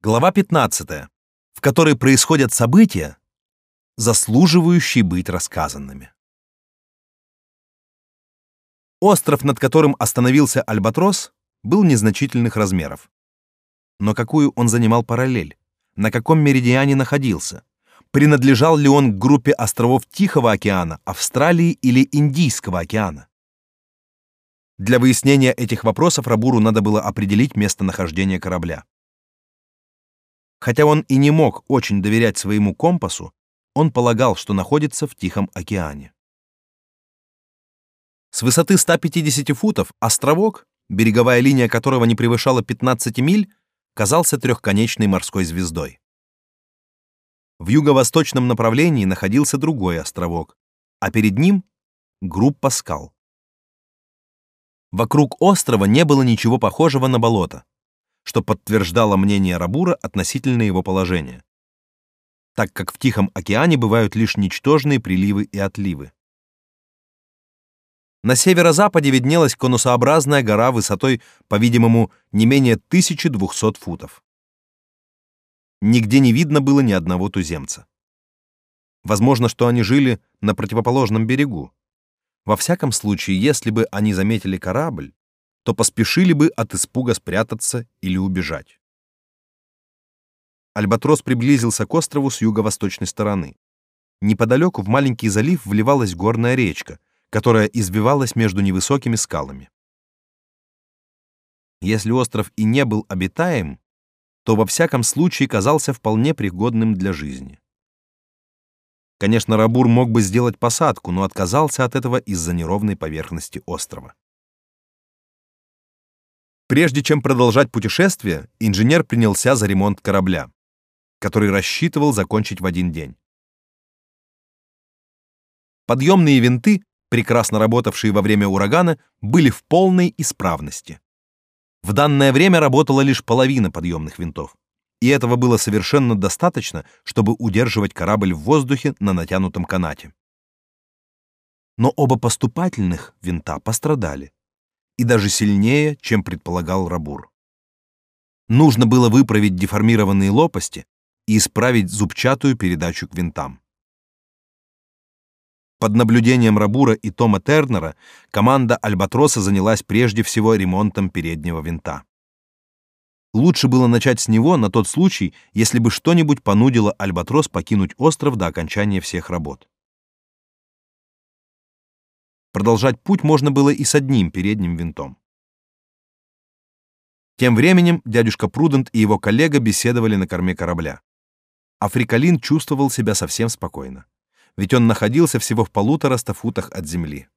Глава 15, в которой происходят события, заслуживающие быть рассказанными. Остров, над которым остановился Альбатрос, был незначительных размеров. Но какую он занимал параллель? На каком меридиане находился? Принадлежал ли он к группе островов Тихого океана, Австралии или Индийского океана? Для выяснения этих вопросов Рабуру надо было определить местонахождение корабля. Хотя он и не мог очень доверять своему компасу, он полагал, что находится в Тихом океане. С высоты 150 футов островок, береговая линия которого не превышала 15 миль, казался трехконечной морской звездой. В юго-восточном направлении находился другой островок, а перед ним группа скал. Вокруг острова не было ничего похожего на болото что подтверждало мнение Рабура относительно его положения, так как в Тихом океане бывают лишь ничтожные приливы и отливы. На северо-западе виднелась конусообразная гора высотой, по-видимому, не менее 1200 футов. Нигде не видно было ни одного туземца. Возможно, что они жили на противоположном берегу. Во всяком случае, если бы они заметили корабль, то поспешили бы от испуга спрятаться или убежать. Альбатрос приблизился к острову с юго-восточной стороны. Неподалеку в маленький залив вливалась горная речка, которая избивалась между невысокими скалами. Если остров и не был обитаем, то во всяком случае казался вполне пригодным для жизни. Конечно, Рабур мог бы сделать посадку, но отказался от этого из-за неровной поверхности острова. Прежде чем продолжать путешествие, инженер принялся за ремонт корабля, который рассчитывал закончить в один день. Подъемные винты, прекрасно работавшие во время урагана, были в полной исправности. В данное время работала лишь половина подъемных винтов, и этого было совершенно достаточно, чтобы удерживать корабль в воздухе на натянутом канате. Но оба поступательных винта пострадали и даже сильнее, чем предполагал Рабур. Нужно было выправить деформированные лопасти и исправить зубчатую передачу к винтам. Под наблюдением Рабура и Тома Тернера команда Альбатроса занялась прежде всего ремонтом переднего винта. Лучше было начать с него на тот случай, если бы что-нибудь понудило Альбатрос покинуть остров до окончания всех работ. Продолжать путь можно было и с одним передним винтом. Тем временем дядюшка Прудент и его коллега беседовали на корме корабля. Африкалин чувствовал себя совсем спокойно, ведь он находился всего в полутораста футах от земли.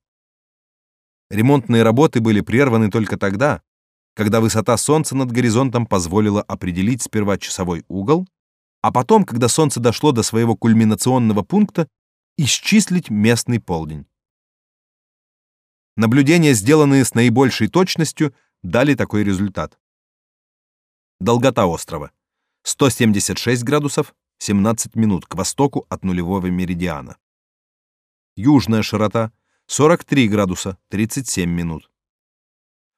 Ремонтные работы были прерваны только тогда, когда высота солнца над горизонтом позволила определить сперва часовой угол, а потом, когда солнце дошло до своего кульминационного пункта, исчислить местный полдень. Наблюдения, сделанные с наибольшей точностью, дали такой результат. Долгота острова 176 градусов 17 минут к востоку от нулевого меридиана. Южная широта 43 градуса 37 минут.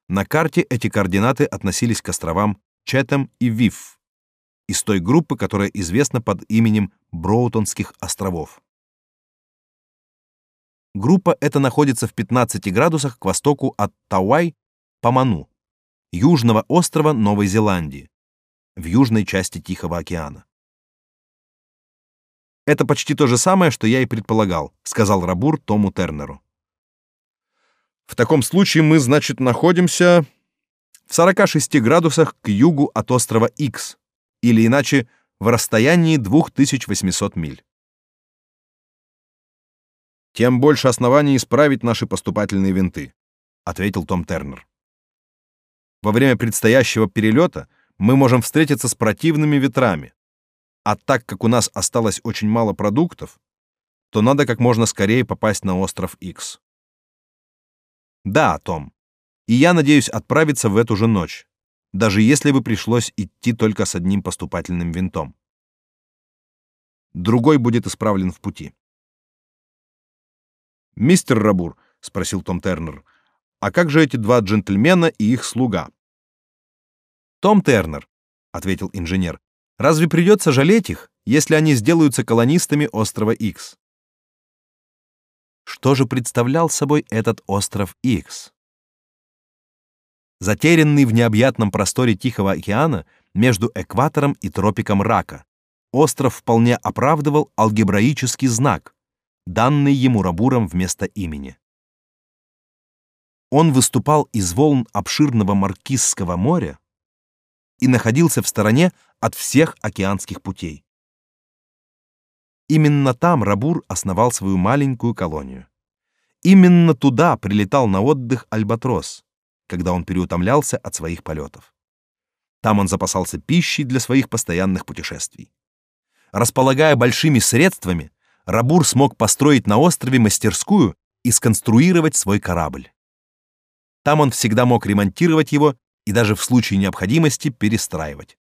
На карте эти координаты относились к островам Четем и Виф, из той группы, которая известна под именем Броутонских островов. Группа эта находится в 15 градусах к востоку от Тауай по Ману, южного острова Новой Зеландии, в южной части Тихого океана. Это почти то же самое, что я и предполагал, сказал Рабур Тому Тернеру. В таком случае мы, значит, находимся в 46 градусах к югу от острова Икс, или иначе в расстоянии 2800 миль тем больше оснований исправить наши поступательные винты, ответил Том Тернер. Во время предстоящего перелета мы можем встретиться с противными ветрами. А так как у нас осталось очень мало продуктов, то надо как можно скорее попасть на остров X. Да, Том. И я надеюсь отправиться в эту же ночь, даже если бы пришлось идти только с одним поступательным винтом. Другой будет исправлен в пути. «Мистер Рабур», — спросил Том Тернер, — «а как же эти два джентльмена и их слуга?» «Том Тернер», — ответил инженер, Разве придется жалеть их, если они сделаются колонистами острова X? Что же представлял собой этот остров X? Затерянный в необъятном просторе Тихого океана между экватором и тропиком Рака, остров вполне оправдывал алгебраический знак, данный ему Рабуром вместо имени. Он выступал из волн обширного Маркизского моря и находился в стороне от всех океанских путей. Именно там Рабур основал свою маленькую колонию. Именно туда прилетал на отдых Альбатрос, когда он переутомлялся от своих полетов. Там он запасался пищей для своих постоянных путешествий. Располагая большими средствами, Рабур смог построить на острове мастерскую и сконструировать свой корабль. Там он всегда мог ремонтировать его и даже в случае необходимости перестраивать.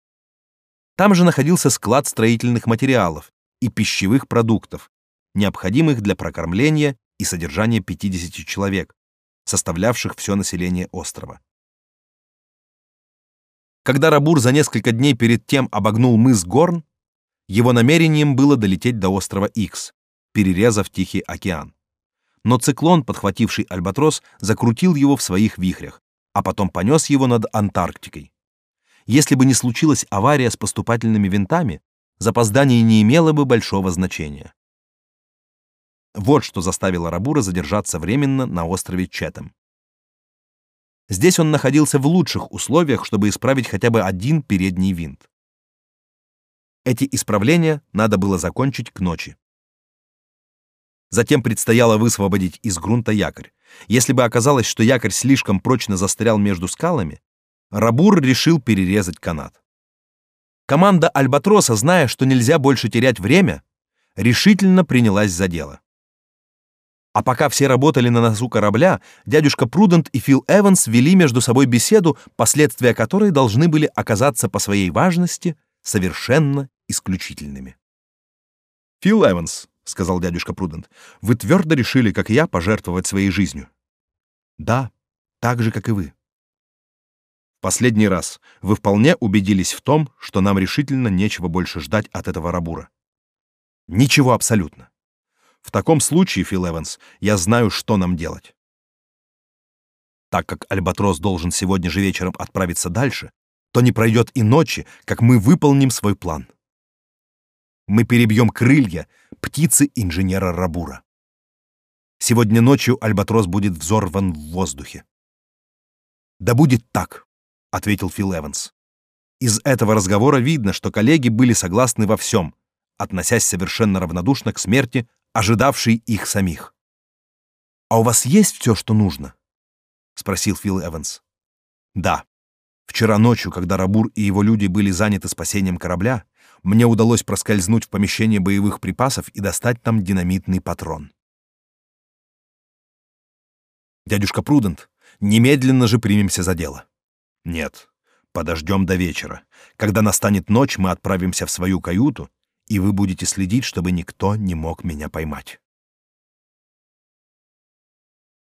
Там же находился склад строительных материалов и пищевых продуктов, необходимых для прокормления и содержания 50 человек, составлявших все население острова. Когда Рабур за несколько дней перед тем обогнул мыс Горн, его намерением было долететь до острова Икс, перерезав Тихий океан. Но циклон, подхвативший Альбатрос, закрутил его в своих вихрях, а потом понес его над Антарктикой. Если бы не случилась авария с поступательными винтами, запоздание не имело бы большого значения. Вот что заставило Рабура задержаться временно на острове Четем. Здесь он находился в лучших условиях, чтобы исправить хотя бы один передний винт. Эти исправления надо было закончить к ночи. Затем предстояло высвободить из грунта якорь. Если бы оказалось, что якорь слишком прочно застрял между скалами, Рабур решил перерезать канат. Команда Альбатроса, зная, что нельзя больше терять время, решительно принялась за дело. А пока все работали на носу корабля, дядюшка Прудент и Фил Эванс вели между собой беседу, последствия которой должны были оказаться по своей важности совершенно исключительными. «Фил Эванс», — сказал дядюшка Прудент, — «вы твердо решили, как и я, пожертвовать своей жизнью?» «Да, так же, как и вы». «Последний раз вы вполне убедились в том, что нам решительно нечего больше ждать от этого рабура». «Ничего абсолютно. В таком случае, Фил Эванс, я знаю, что нам делать. Так как Альбатрос должен сегодня же вечером отправиться дальше, то не пройдет и ночи, как мы выполним свой план. Мы перебьем крылья птицы инженера Рабура. Сегодня ночью Альбатрос будет взорван в воздухе. Да будет так, ответил Фил Эванс. Из этого разговора видно, что коллеги были согласны во всем, относясь совершенно равнодушно к смерти ожидавший их самих. «А у вас есть все, что нужно?» — спросил Фил Эванс. «Да. Вчера ночью, когда Рабур и его люди были заняты спасением корабля, мне удалось проскользнуть в помещение боевых припасов и достать там динамитный патрон. Дядюшка Прудент, немедленно же примемся за дело. Нет, подождем до вечера. Когда настанет ночь, мы отправимся в свою каюту и вы будете следить, чтобы никто не мог меня поймать.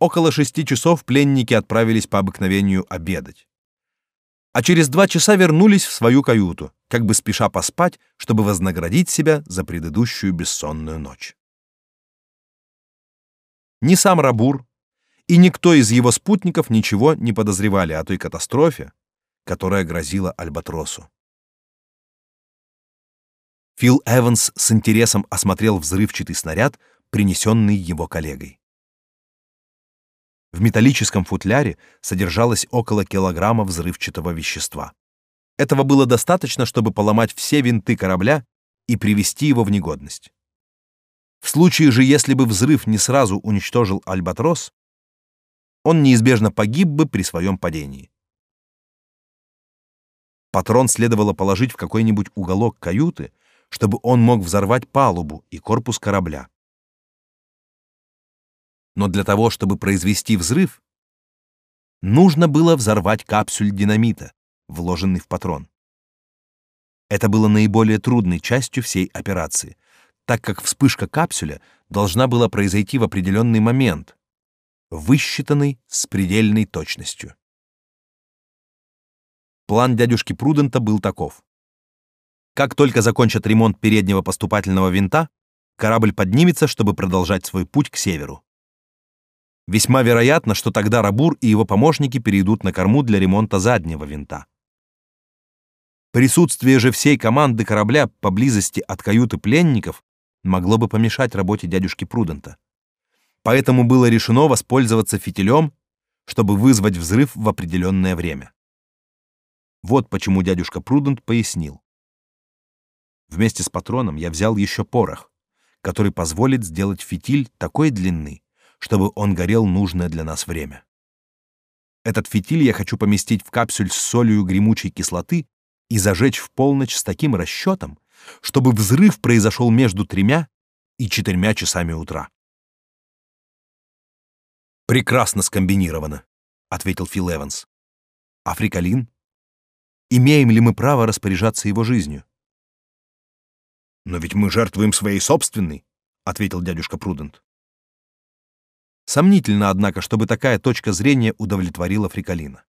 Около шести часов пленники отправились по обыкновению обедать. А через два часа вернулись в свою каюту, как бы спеша поспать, чтобы вознаградить себя за предыдущую бессонную ночь. Ни сам Рабур и никто из его спутников ничего не подозревали о той катастрофе, которая грозила Альбатросу. Фил Эванс с интересом осмотрел взрывчатый снаряд, принесенный его коллегой. В металлическом футляре содержалось около килограмма взрывчатого вещества. Этого было достаточно, чтобы поломать все винты корабля и привести его в негодность. В случае же, если бы взрыв не сразу уничтожил Альбатрос, он неизбежно погиб бы при своем падении. Патрон следовало положить в какой-нибудь уголок каюты, чтобы он мог взорвать палубу и корпус корабля. Но для того, чтобы произвести взрыв, нужно было взорвать капсюль динамита, вложенный в патрон. Это было наиболее трудной частью всей операции, так как вспышка капсюля должна была произойти в определенный момент, высчитанный с предельной точностью. План дядюшки Прудента был таков. Как только закончат ремонт переднего поступательного винта, корабль поднимется, чтобы продолжать свой путь к северу. Весьма вероятно, что тогда Рабур и его помощники перейдут на корму для ремонта заднего винта. Присутствие же всей команды корабля поблизости от каюты пленников могло бы помешать работе дядюшки Прудента. Поэтому было решено воспользоваться фитилем, чтобы вызвать взрыв в определенное время. Вот почему дядюшка Прудент пояснил. Вместе с патроном я взял еще порох, который позволит сделать фитиль такой длины, чтобы он горел нужное для нас время. Этот фитиль я хочу поместить в капсюль с солью гремучей кислоты и зажечь в полночь с таким расчетом, чтобы взрыв произошел между тремя и четырьмя часами утра. «Прекрасно скомбинировано», — ответил Фил Эванс. «Африкалин? Имеем ли мы право распоряжаться его жизнью?» «Но ведь мы жертвуем своей собственной», — ответил дядюшка Прудент. Сомнительно, однако, чтобы такая точка зрения удовлетворила Фрикалина.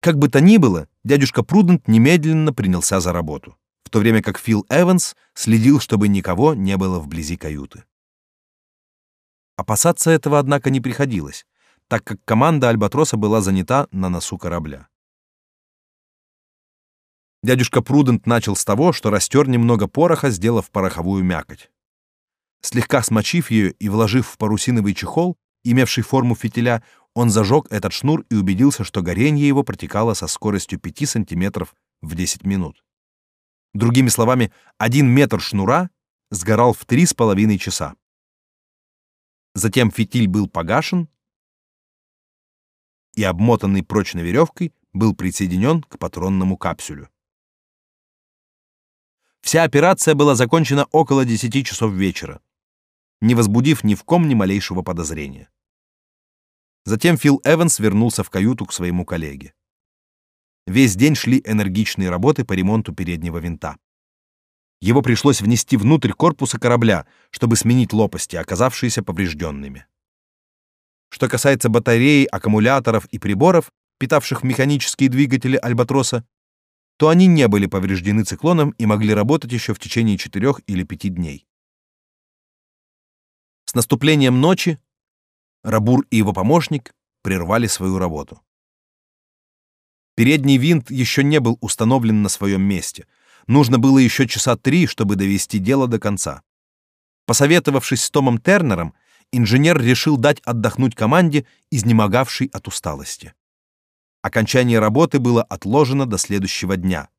Как бы то ни было, дядюшка Прудент немедленно принялся за работу, в то время как Фил Эванс следил, чтобы никого не было вблизи каюты. Опасаться этого, однако, не приходилось, так как команда Альбатроса была занята на носу корабля. Дядюшка Прудент начал с того, что растер немного пороха, сделав пороховую мякоть. Слегка смочив ее и вложив в парусиновый чехол, имевший форму фитиля, он зажег этот шнур и убедился, что горение его протекало со скоростью 5 сантиметров в 10 минут. Другими словами, один метр шнура сгорал в три с половиной часа. Затем фитиль был погашен, и обмотанный прочной веревкой был присоединен к патронному капсюлю. Вся операция была закончена около 10 часов вечера, не возбудив ни в ком ни малейшего подозрения. Затем Фил Эванс вернулся в каюту к своему коллеге. Весь день шли энергичные работы по ремонту переднего винта. Его пришлось внести внутрь корпуса корабля, чтобы сменить лопасти, оказавшиеся поврежденными. Что касается батареи, аккумуляторов и приборов, питавших механические двигатели Альбатроса, то они не были повреждены циклоном и могли работать еще в течение четырех или пяти дней. С наступлением ночи Рабур и его помощник прервали свою работу. Передний винт еще не был установлен на своем месте. Нужно было еще часа три, чтобы довести дело до конца. Посоветовавшись с Томом Тернером, инженер решил дать отдохнуть команде, изнемогавшей от усталости. Окончание работы было отложено до следующего дня.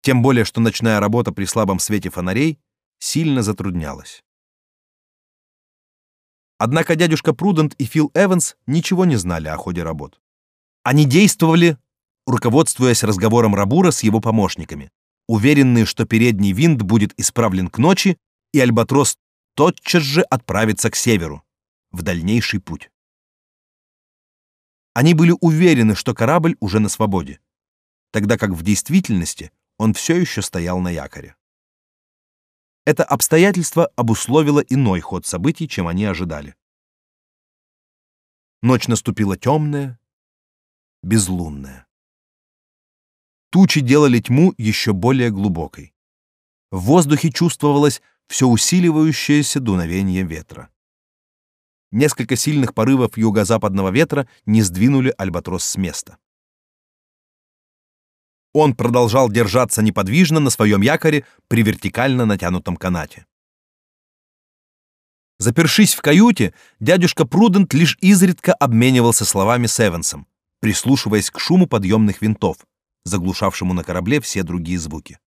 Тем более, что ночная работа при слабом свете фонарей сильно затруднялась. Однако дядюшка Прудент и Фил Эванс ничего не знали о ходе работ. Они действовали, руководствуясь разговором Рабура с его помощниками, уверенные, что передний винт будет исправлен к ночи, и Альбатрос тотчас же отправится к северу, в дальнейший путь. Они были уверены, что корабль уже на свободе, тогда как в действительности он все еще стоял на якоре. Это обстоятельство обусловило иной ход событий, чем они ожидали. Ночь наступила темная, безлунная. Тучи делали тьму еще более глубокой. В воздухе чувствовалось все усиливающееся дуновение ветра. Несколько сильных порывов юго-западного ветра не сдвинули альбатрос с места. Он продолжал держаться неподвижно на своем якоре при вертикально натянутом канате. Запершись в каюте, дядюшка Прудент лишь изредка обменивался словами с Эвансом, прислушиваясь к шуму подъемных винтов, заглушавшему на корабле все другие звуки.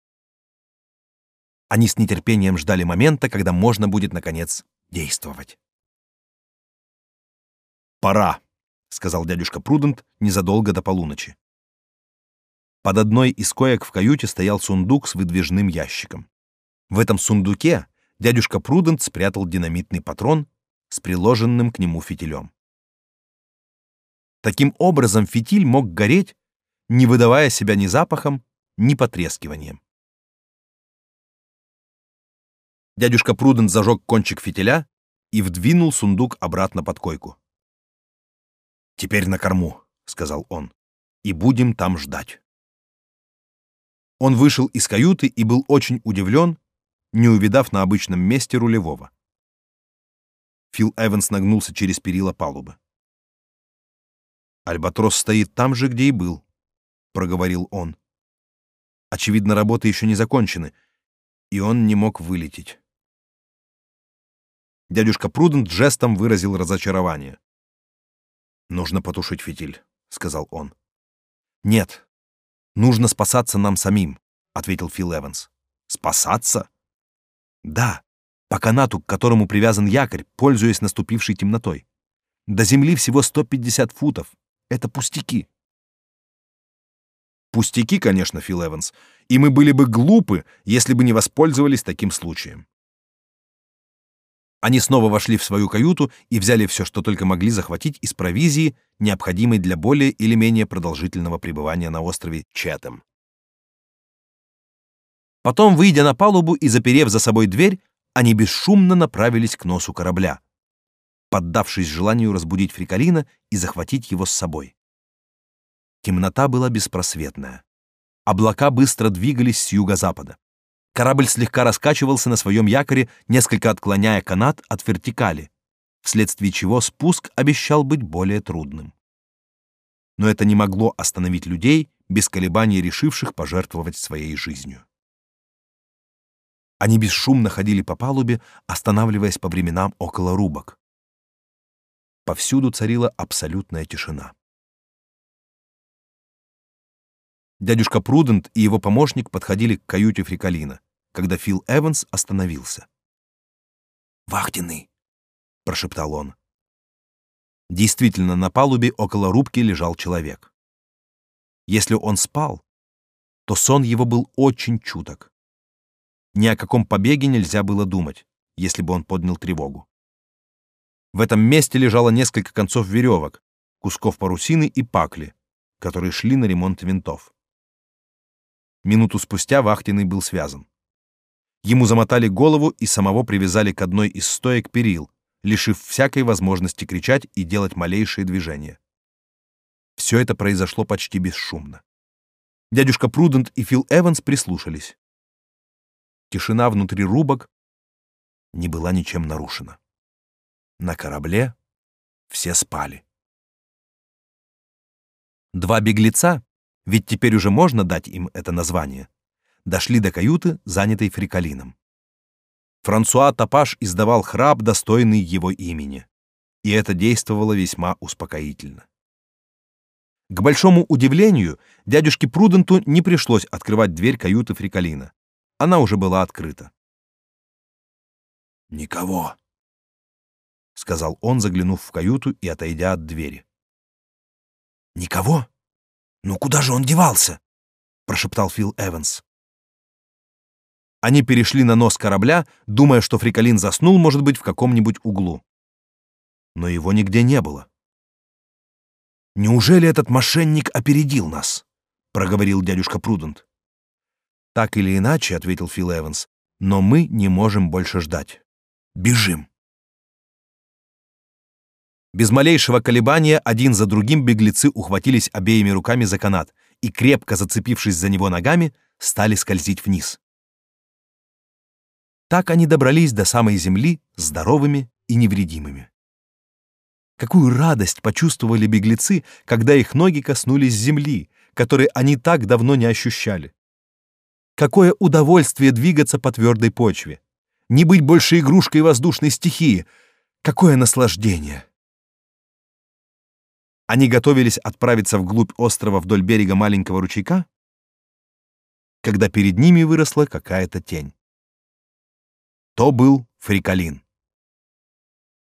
Они с нетерпением ждали момента, когда можно будет наконец действовать. Пора, сказал дядюшка Прудент незадолго до полуночи. Под одной из коек в каюте стоял сундук с выдвижным ящиком. В этом сундуке дядюшка Прудент спрятал динамитный патрон с приложенным к нему фитилем. Таким образом фитиль мог гореть, не выдавая себя ни запахом, ни потрескиванием. Дядюшка Прудент зажег кончик фитиля и вдвинул сундук обратно под койку. «Теперь на корму», — сказал он, — «и будем там ждать». Он вышел из каюты и был очень удивлен, не увидав на обычном месте рулевого. Фил Эванс нагнулся через перила палубы. «Альбатрос стоит там же, где и был», — проговорил он. «Очевидно, работы еще не закончены, и он не мог вылететь». Дядюшка Прудент жестом выразил разочарование. «Нужно потушить фитиль», — сказал он. «Нет, нужно спасаться нам самим», — ответил Фил Эванс. «Спасаться?» «Да, по канату, к которому привязан якорь, пользуясь наступившей темнотой. До земли всего 150 футов. Это пустяки». «Пустяки, конечно, Фил Эванс, и мы были бы глупы, если бы не воспользовались таким случаем. Они снова вошли в свою каюту и взяли все, что только могли захватить из провизии, необходимой для более или менее продолжительного пребывания на острове Чатем. Потом, выйдя на палубу и заперев за собой дверь, они бесшумно направились к носу корабля, поддавшись желанию разбудить Фрикалина и захватить его с собой. Темнота была беспросветная. Облака быстро двигались с юго-запада. Корабль слегка раскачивался на своем якоре, несколько отклоняя канат от вертикали, вследствие чего спуск обещал быть более трудным. Но это не могло остановить людей, без колебаний решивших пожертвовать своей жизнью. Они бесшумно ходили по палубе, останавливаясь по временам около рубок. Повсюду царила абсолютная тишина. Дядюшка Прудент и его помощник подходили к каюте Фрикалина когда Фил Эванс остановился. «Вахтенный!» — прошептал он. Действительно, на палубе около рубки лежал человек. Если он спал, то сон его был очень чуток. Ни о каком побеге нельзя было думать, если бы он поднял тревогу. В этом месте лежало несколько концов веревок, кусков парусины и пакли, которые шли на ремонт винтов. Минуту спустя вахтенный был связан. Ему замотали голову и самого привязали к одной из стоек перил, лишив всякой возможности кричать и делать малейшие движения. Все это произошло почти бесшумно. Дядюшка Прудент и Фил Эванс прислушались. Тишина внутри рубок не была ничем нарушена. На корабле все спали. Два беглеца, ведь теперь уже можно дать им это название, дошли до каюты, занятой фрикалином. Франсуа Тапаш издавал храп, достойный его имени, и это действовало весьма успокоительно. К большому удивлению, дядюшке Пруденту не пришлось открывать дверь каюты фрикалина. Она уже была открыта. «Никого», — сказал он, заглянув в каюту и отойдя от двери. «Никого? Ну куда же он девался?» — прошептал Фил Эванс. Они перешли на нос корабля, думая, что Фрикалин заснул, может быть, в каком-нибудь углу. Но его нигде не было. «Неужели этот мошенник опередил нас?» — проговорил дядюшка Прудент. «Так или иначе», — ответил Фил Эванс, — «но мы не можем больше ждать. Бежим!» Без малейшего колебания один за другим беглецы ухватились обеими руками за канат и, крепко зацепившись за него ногами, стали скользить вниз. Так они добрались до самой земли здоровыми и невредимыми. Какую радость почувствовали беглецы, когда их ноги коснулись земли, которой они так давно не ощущали. Какое удовольствие двигаться по твердой почве, не быть больше игрушкой воздушной стихии. Какое наслаждение! Они готовились отправиться вглубь острова вдоль берега маленького ручейка, когда перед ними выросла какая-то тень. То был Фрикалин.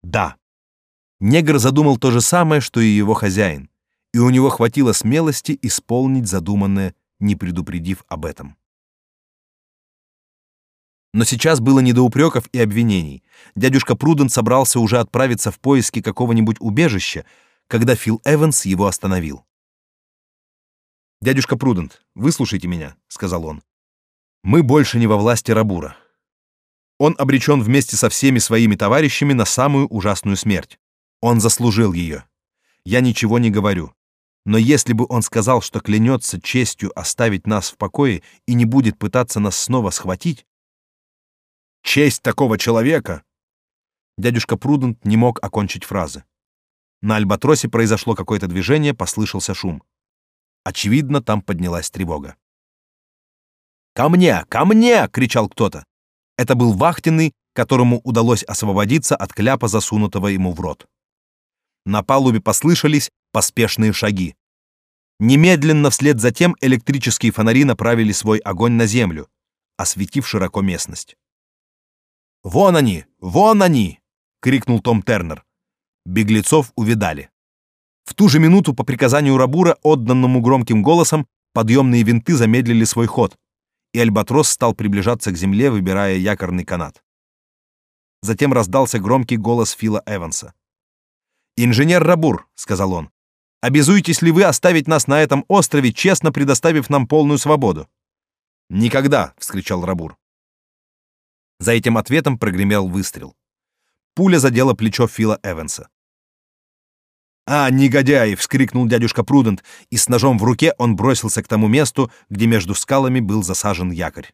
Да, негр задумал то же самое, что и его хозяин, и у него хватило смелости исполнить задуманное, не предупредив об этом. Но сейчас было не до упреков и обвинений. Дядюшка Пруден собрался уже отправиться в поиски какого-нибудь убежища, когда Фил Эванс его остановил. «Дядюшка Прудент, выслушайте меня», — сказал он. «Мы больше не во власти Рабура он обречен вместе со всеми своими товарищами на самую ужасную смерть. Он заслужил ее. Я ничего не говорю. Но если бы он сказал, что клянется честью оставить нас в покое и не будет пытаться нас снова схватить... Честь такого человека! Дядюшка Прудент не мог окончить фразы. На альбатросе произошло какое-то движение, послышался шум. Очевидно, там поднялась тревога. «Ко мне! Ко мне!» — кричал кто-то. Это был вахтенный, которому удалось освободиться от кляпа, засунутого ему в рот. На палубе послышались поспешные шаги. Немедленно вслед за тем электрические фонари направили свой огонь на землю, осветив широко местность. «Вон они! Вон они!» — крикнул Том Тернер. Беглецов увидали. В ту же минуту по приказанию Рабура, отданному громким голосом, подъемные винты замедлили свой ход, и альбатрос стал приближаться к земле, выбирая якорный канат. Затем раздался громкий голос Фила Эванса. «Инженер Рабур», — сказал он, — «обязуетесь ли вы оставить нас на этом острове, честно предоставив нам полную свободу?» «Никогда!» — вскричал Рабур. За этим ответом прогремел выстрел. Пуля задела плечо Фила Эванса. «А, негодяй!» — вскрикнул дядюшка Прудент, и с ножом в руке он бросился к тому месту, где между скалами был засажен якорь.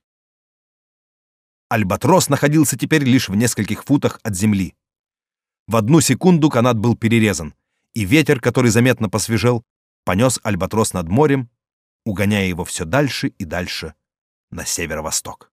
Альбатрос находился теперь лишь в нескольких футах от земли. В одну секунду канат был перерезан, и ветер, который заметно посвежел, понес альбатрос над морем, угоняя его все дальше и дальше на северо-восток.